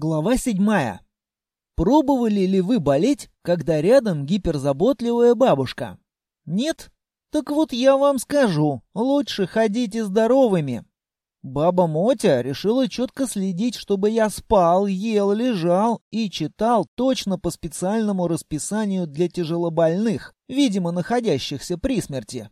Глава седьмая. Пробовали ли вы болеть, когда рядом гиперзаботливая бабушка? Нет? Так вот я вам скажу, лучше ходите здоровыми. Баба Мотя решила четко следить, чтобы я спал, ел, лежал и читал точно по специальному расписанию для тяжелобольных, видимо, находящихся при смерти.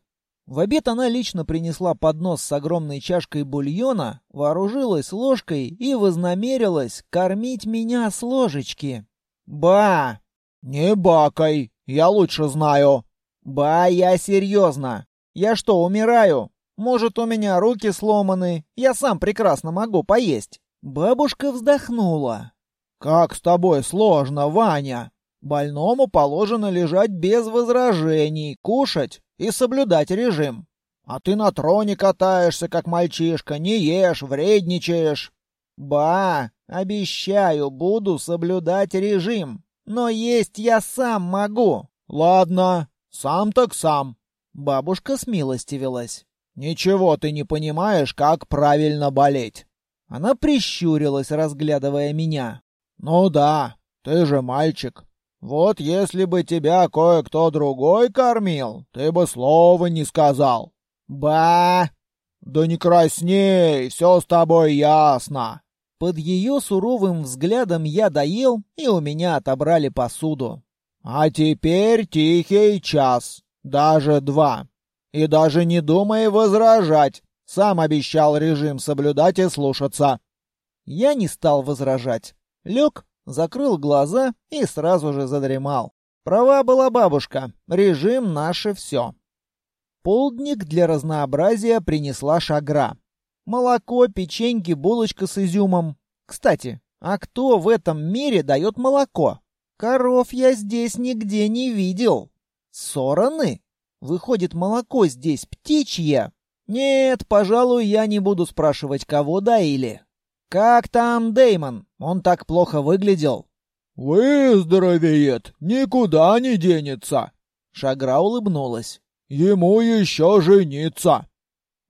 В обед она лично принесла поднос с огромной чашкой бульона, вооружилась ложкой и вознамерилась кормить меня с ложечки. «Ба!» «Не бакай, я лучше знаю». «Ба, я серьезно. Я что, умираю? Может, у меня руки сломаны? Я сам прекрасно могу поесть». Бабушка вздохнула. «Как с тобой сложно, Ваня. Больному положено лежать без возражений, кушать и соблюдать режим. А ты на троне катаешься, как мальчишка, не ешь, вредничаешь. Ба, обещаю, буду соблюдать режим. Но есть я сам могу. Ладно, сам так сам. Бабушка смилостивилась. Ничего ты не понимаешь, как правильно болеть. Она прищурилась, разглядывая меня. Ну да, ты же мальчик. Вот если бы тебя кое-кто другой кормил, ты бы слова не сказал. Ба! Да не красней, все с тобой ясно. Под ее суровым взглядом я доел, и у меня отобрали посуду. А теперь тихий час, даже два. И даже не думай возражать. Сам обещал режим соблюдать и слушаться. Я не стал возражать. Лег, закрыл глаза и сразу же задремал. Права была бабушка, режим наше все. Полдник для разнообразия принесла шагра. Молоко, печеньки, булочка с изюмом. Кстати, а кто в этом мире дает молоко? Коров я здесь нигде не видел. Сороны? Выходит, молоко здесь птичье? Нет, пожалуй, я не буду спрашивать, кого доили. «Как там Деймон? Он так плохо выглядел». «Выздоровеет, никуда не денется». Шагра улыбнулась. «Ему еще жениться».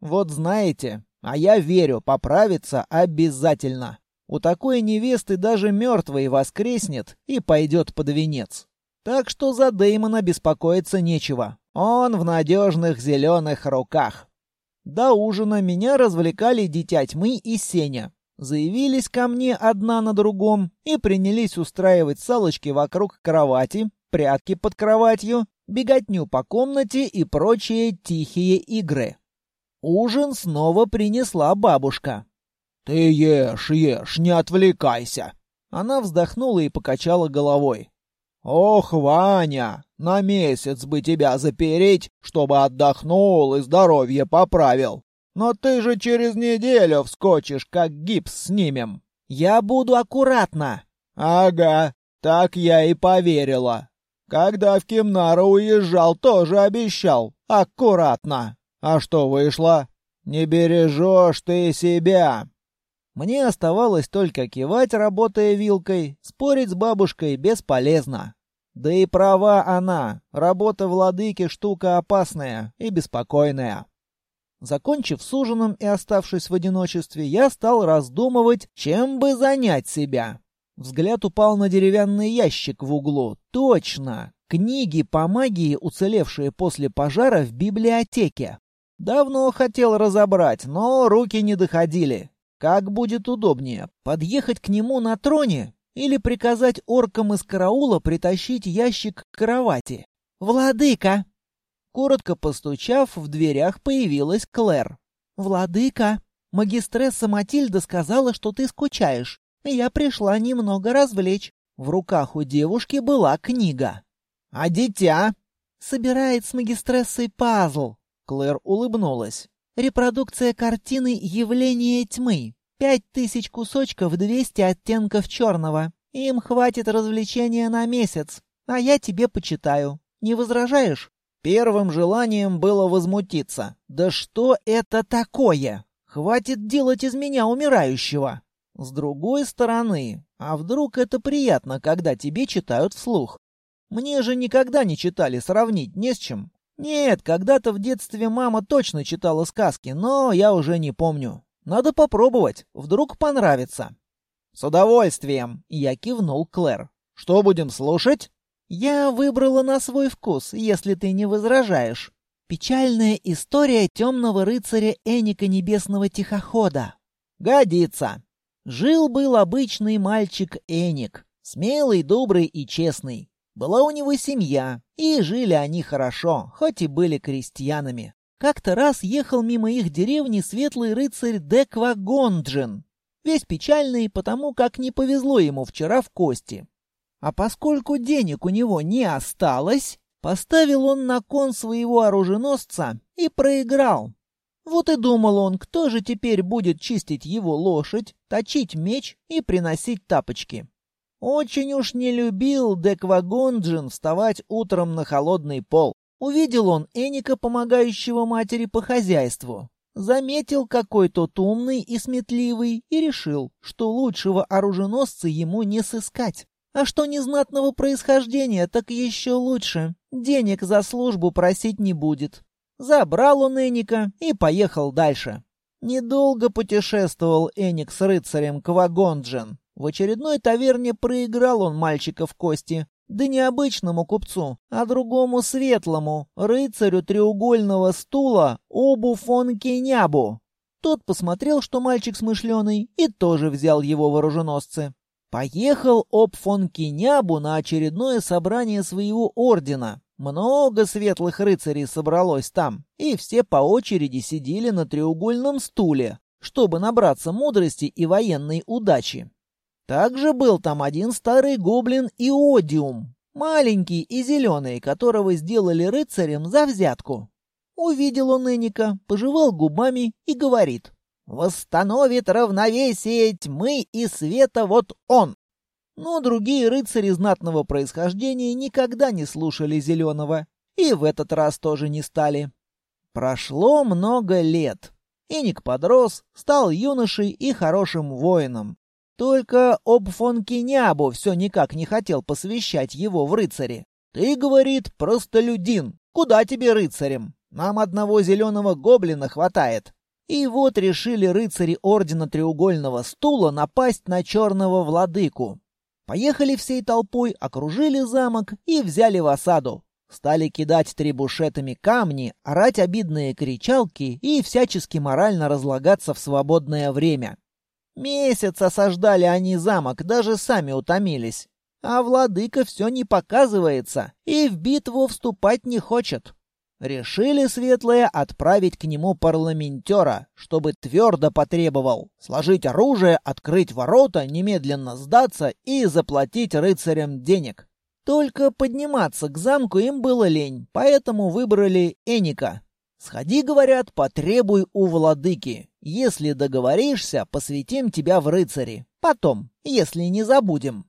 «Вот знаете, а я верю, поправиться обязательно. У такой невесты даже мертвый воскреснет и пойдет под венец. Так что за Деймона беспокоиться нечего. Он в надежных зеленых руках». До ужина меня развлекали дитя тьмы и Сеня заявились ко мне одна на другом и принялись устраивать салочки вокруг кровати, прятки под кроватью, беготню по комнате и прочие тихие игры. Ужин снова принесла бабушка. «Ты ешь, ешь, не отвлекайся!» Она вздохнула и покачала головой. «Ох, Ваня, на месяц бы тебя запереть, чтобы отдохнул и здоровье поправил. Но ты же через неделю вскочишь, как гипс снимем. Я буду аккуратно. Ага, так я и поверила. Когда в Кимнара уезжал, тоже обещал. Аккуратно. А что вышло? Не бережешь ты себя. Мне оставалось только кивать, работая вилкой. Спорить с бабушкой бесполезно. Да и права она. Работа владыки штука опасная и беспокойная. Закончив с ужином и оставшись в одиночестве, я стал раздумывать, чем бы занять себя. Взгляд упал на деревянный ящик в углу. Точно! Книги по магии, уцелевшие после пожара в библиотеке. Давно хотел разобрать, но руки не доходили. Как будет удобнее, подъехать к нему на троне или приказать оркам из караула притащить ящик к кровати? «Владыка!» Коротко постучав, в дверях появилась Клэр. «Владыка, магистресса Матильда сказала, что ты скучаешь. Я пришла немного развлечь». В руках у девушки была книга. «А дитя?» «Собирает с магистрессой пазл». Клэр улыбнулась. «Репродукция картины «Явление тьмы». Пять тысяч кусочков, двести оттенков черного. Им хватит развлечения на месяц. А я тебе почитаю. Не возражаешь?» Первым желанием было возмутиться. «Да что это такое? Хватит делать из меня умирающего!» С другой стороны, а вдруг это приятно, когда тебе читают вслух? Мне же никогда не читали, сравнить не с чем. Нет, когда-то в детстве мама точно читала сказки, но я уже не помню. Надо попробовать, вдруг понравится. «С удовольствием!» — я кивнул Клэр. «Что будем слушать?» «Я выбрала на свой вкус, если ты не возражаешь. Печальная история темного рыцаря Эника Небесного Тихохода». «Годится!» Жил-был обычный мальчик Эник, смелый, добрый и честный. Была у него семья, и жили они хорошо, хоть и были крестьянами. Как-то раз ехал мимо их деревни светлый рыцарь Деква Гонджин, весь печальный, потому как не повезло ему вчера в кости. А поскольку денег у него не осталось, поставил он на кон своего оруженосца и проиграл. Вот и думал он, кто же теперь будет чистить его лошадь, точить меч и приносить тапочки. Очень уж не любил Деквагонджин вставать утром на холодный пол. Увидел он Эника, помогающего матери по хозяйству. Заметил, какой тот умный и сметливый, и решил, что лучшего оруженосца ему не сыскать. А что незнатного происхождения, так еще лучше. Денег за службу просить не будет. Забрал он Эника и поехал дальше. Недолго путешествовал Эник с рыцарем Квагонджин. В очередной таверне проиграл он мальчика в кости. Да не обычному купцу, а другому светлому, рыцарю треугольного стула Обу фон Кенябу. Тот посмотрел, что мальчик смышленый, и тоже взял его вооруженосцы. Поехал Об фон Кенябу на очередное собрание своего ордена. Много светлых рыцарей собралось там, и все по очереди сидели на треугольном стуле, чтобы набраться мудрости и военной удачи. Также был там один старый гоблин Иодиум, маленький и зеленый, которого сделали рыцарем за взятку. Увидел он Эника, пожевал губами и говорит, «Восстановит равновесие тьмы и света вот он!» Но другие рыцари знатного происхождения никогда не слушали Зеленого, и в этот раз тоже не стали. Прошло много лет. Эник подрос, стал юношей и хорошим воином. Только об фон Кинябу все никак не хотел посвящать его в рыцари. «Ты, — говорит, — простолюдин. Куда тебе рыцарем? Нам одного зеленого гоблина хватает». И вот решили рыцари Ордена Треугольного Стула напасть на черного владыку. Поехали всей толпой, окружили замок и взяли в осаду. Стали кидать требушетами камни, орать обидные кричалки и всячески морально разлагаться в свободное время. Месяц осаждали они замок, даже сами утомились. А владыка все не показывается и в битву вступать не хочет. Решили светлые отправить к нему парламентера, чтобы твердо потребовал сложить оружие, открыть ворота, немедленно сдаться и заплатить рыцарям денег. Только подниматься к замку им было лень, поэтому выбрали Эника. «Сходи, — говорят, — потребуй у владыки. Если договоришься, посвятим тебя в рыцари. Потом, если не забудем».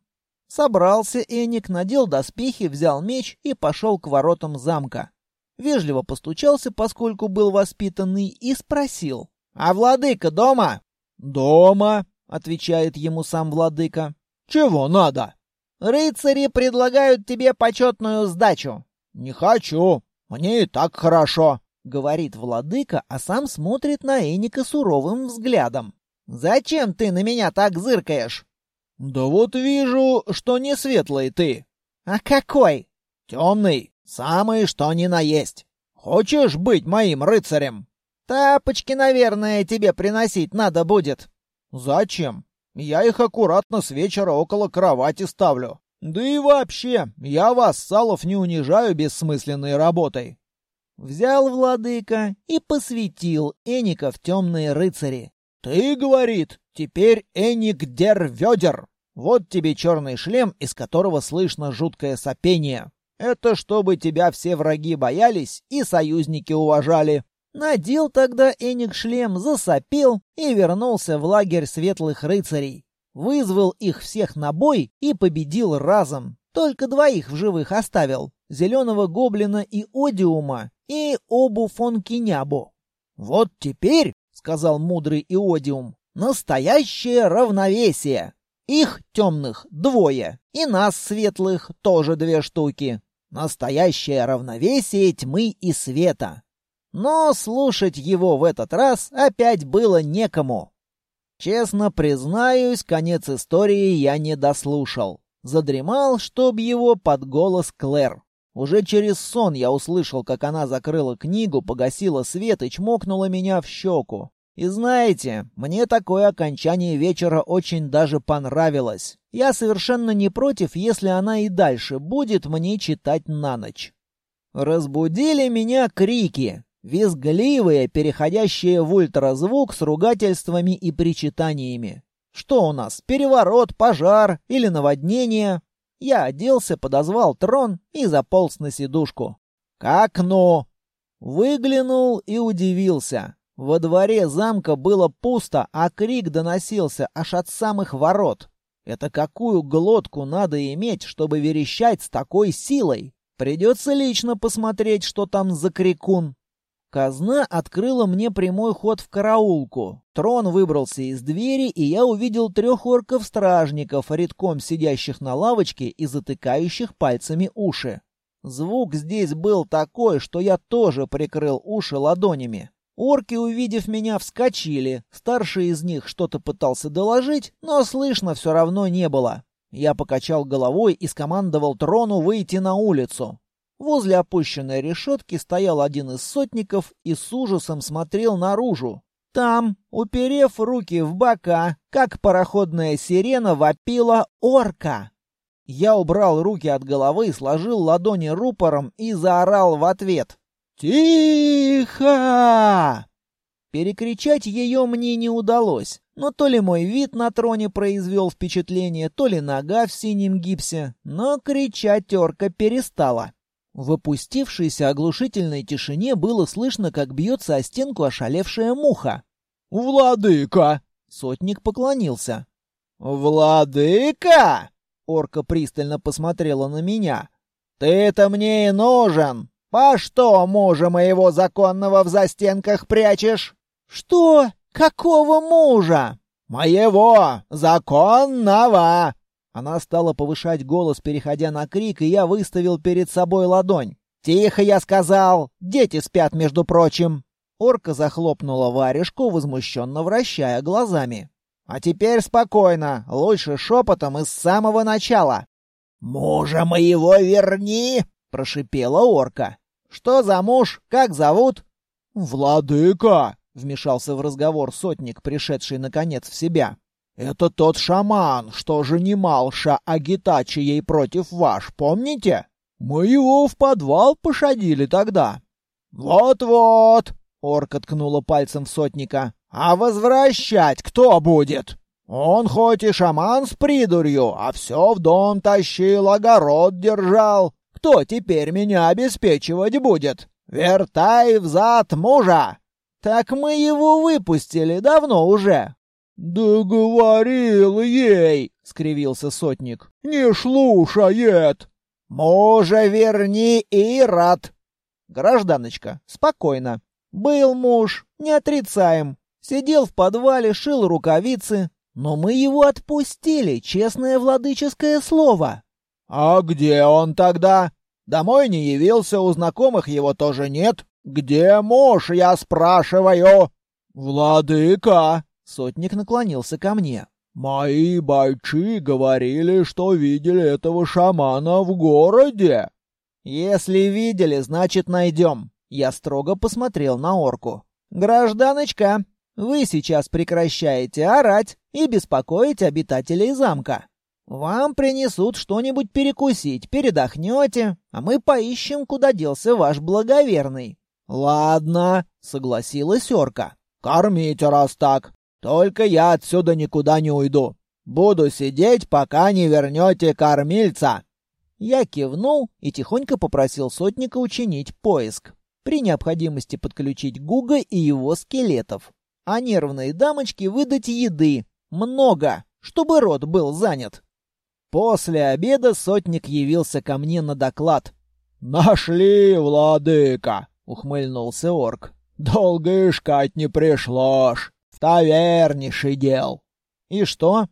Собрался Эник, надел доспехи, взял меч и пошел к воротам замка. Вежливо постучался, поскольку был воспитанный, и спросил. «А владыка дома?» «Дома», — отвечает ему сам владыка. «Чего надо?» «Рыцари предлагают тебе почетную сдачу». «Не хочу. Мне и так хорошо» говорит владыка, а сам смотрит на Эника суровым взглядом. «Зачем ты на меня так зыркаешь?» «Да вот вижу, что не светлый ты». «А какой?» «Темный, самый что ни на есть. Хочешь быть моим рыцарем?» «Тапочки, наверное, тебе приносить надо будет». «Зачем? Я их аккуратно с вечера около кровати ставлю. Да и вообще, я вас, Салов, не унижаю бессмысленной работой. Взял владыка и посвятил Эника в темные рыцари. «Ты, — говорит, — теперь Эник Дерведер. Вот тебе черный шлем, из которого слышно жуткое сопение. Это чтобы тебя все враги боялись и союзники уважали». Надел тогда Эник шлем, засопел и вернулся в лагерь светлых рыцарей. Вызвал их всех на бой и победил разом. Только двоих в живых оставил — зеленого гоблина и одиума, и обу фон Кинябу. «Вот теперь, — сказал мудрый Иодиум, — настоящее равновесие. Их темных двое, и нас светлых тоже две штуки. Настоящее равновесие тьмы и света. Но слушать его в этот раз опять было некому. Честно признаюсь, конец истории я не дослушал. Задремал, чтоб его под голос Клэр. Уже через сон я услышал, как она закрыла книгу, погасила свет и чмокнула меня в щеку. И знаете, мне такое окончание вечера очень даже понравилось. Я совершенно не против, если она и дальше будет мне читать на ночь. Разбудили меня крики, визгливые, переходящие в ультразвук с ругательствами и причитаниями. Что у нас, переворот, пожар или наводнение? Я оделся, подозвал трон и заполз на сидушку. К окну! Выглянул и удивился. Во дворе замка было пусто, а крик доносился аж от самых ворот. Это какую глотку надо иметь, чтобы верещать с такой силой? Придется лично посмотреть, что там за крикун. Казна открыла мне прямой ход в караулку. Трон выбрался из двери, и я увидел трех орков-стражников, редком сидящих на лавочке и затыкающих пальцами уши. Звук здесь был такой, что я тоже прикрыл уши ладонями. Орки, увидев меня, вскочили. Старший из них что-то пытался доложить, но слышно все равно не было. Я покачал головой и скомандовал трону выйти на улицу. Возле опущенной решетки стоял один из сотников и с ужасом смотрел наружу. Там, уперев руки в бока, как пароходная сирена, вопила орка. Я убрал руки от головы, сложил ладони рупором и заорал в ответ. «Тихо!» Перекричать ее мне не удалось, но то ли мой вид на троне произвел впечатление, то ли нога в синем гипсе, но кричать орка перестала. В опустившейся оглушительной тишине было слышно, как бьется о стенку ошалевшая муха. «Владыка!» — сотник поклонился. «Владыка!» — орка пристально посмотрела на меня. «Ты-то мне и нужен! По что мужа моего законного в застенках прячешь?» «Что? Какого мужа?» «Моего! Законного!» Она стала повышать голос, переходя на крик, и я выставил перед собой ладонь. «Тихо, я сказал! Дети спят, между прочим!» Орка захлопнула варежку, возмущенно вращая глазами. «А теперь спокойно, лучше шепотом и с самого начала». «Мужа моего верни!» — прошипела орка. «Что за муж? Как зовут?» «Владыка!» — вмешался в разговор сотник, пришедший наконец в себя. «Это тот шаман, что же не Малша Агитачи ей против ваш, помните? Мы его в подвал пошадили тогда». «Вот-вот!» — орка ткнула пальцем в сотника. «А возвращать кто будет?» «Он хоть и шаман с придурью, а все в дом тащил, огород держал. Кто теперь меня обеспечивать будет? Вертай взад мужа!» «Так мы его выпустили давно уже. «Да говорил ей!» — скривился сотник. «Не слушает!» «Мужа верни, и рад. «Гражданочка, спокойно. Был муж, не отрицаем. Сидел в подвале, шил рукавицы. Но мы его отпустили, честное владыческое слово». «А где он тогда? Домой не явился, у знакомых его тоже нет. Где муж, я спрашиваю?» «Владыка!» Сотник наклонился ко мне. «Мои бойцы говорили, что видели этого шамана в городе». «Если видели, значит найдем». Я строго посмотрел на орку. «Гражданочка, вы сейчас прекращаете орать и беспокоить обитателей замка. Вам принесут что-нибудь перекусить, передохнете, а мы поищем, куда делся ваш благоверный». «Ладно», — согласилась орка. «Кормите, раз так. Только я отсюда никуда не уйду. Буду сидеть, пока не вернете кормильца». Я кивнул и тихонько попросил сотника учинить поиск. При необходимости подключить Гуга и его скелетов. А нервные дамочки выдать еды. Много, чтобы рот был занят. После обеда сотник явился ко мне на доклад. «Нашли, владыка!» — ухмыльнулся орк. «Долго искать не пришлось. В таверне сидел. И что?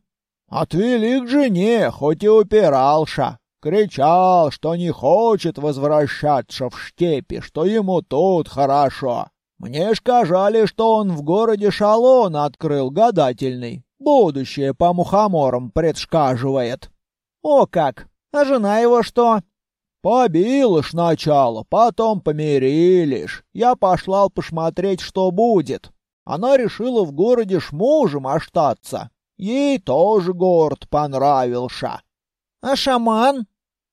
Отвели к жене, хоть и упирался. Кричал, что не хочет возвращаться в штепи, что ему тут хорошо. Мне сказали, что он в городе Шалон открыл гадательный. Будущее по мухоморам предсказывает. О как! А жена его что? Побила ж сначала, потом помирились. Я пошла посмотреть, что будет. Она решила в городе ж мужем остаться. Ей тоже город понравился. А шаман?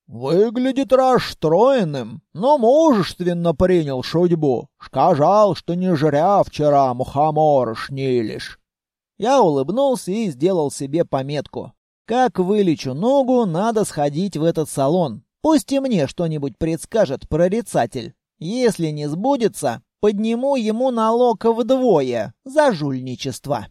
Выглядит расстроенным, но мужественно принял судьбу. Сказал, что не жря вчера мухоморы шнились. Я улыбнулся и сделал себе пометку. Как вылечу ногу, надо сходить в этот салон. Пусть и мне что-нибудь предскажет прорицатель. Если не сбудется, подниму ему налог вдвое за жульничество.